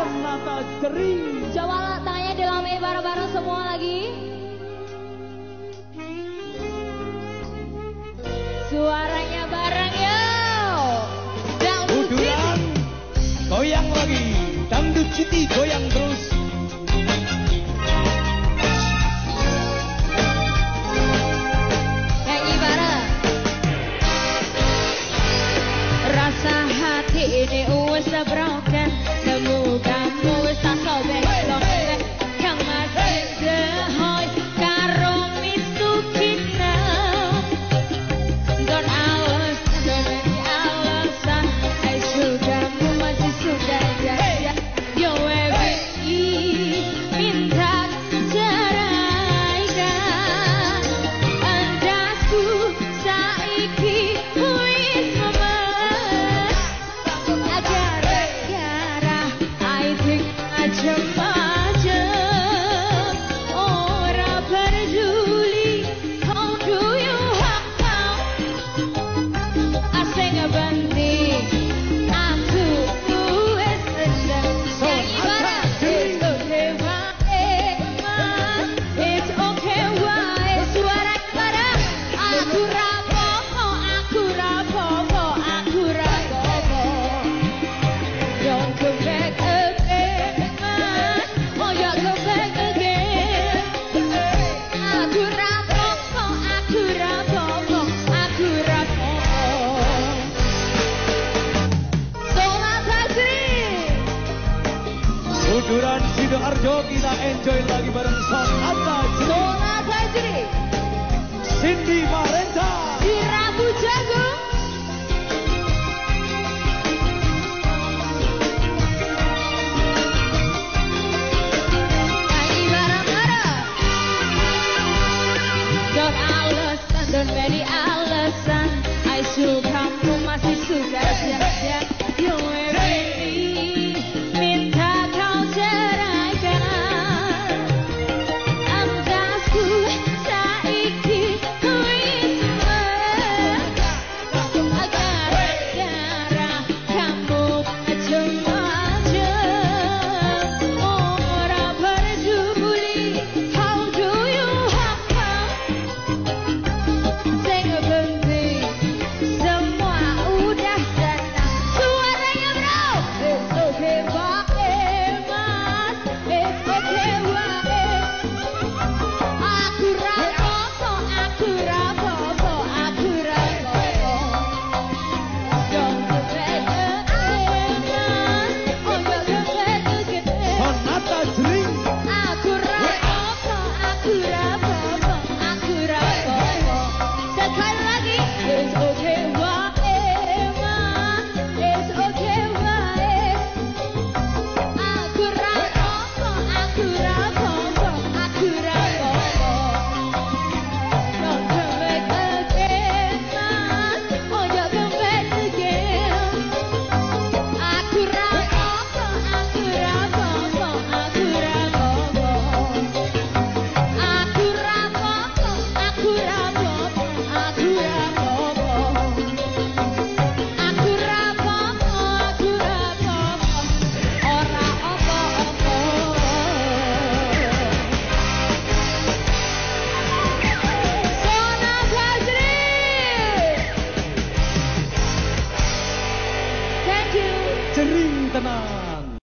Renata Ceri. Coba tangannya dilambaikan bareng-bareng semua lagi. Suaranya bareng yo. Dangdut Citi. Goyang lagi. Dangdut Citi goyang terus. your mind. Kuburan Sidoarjo kita enjoy lagi bareng Song Atta Lola Fajri Cindy Marenta. Dirabu Jagung Don't alasan, don't very alasan I should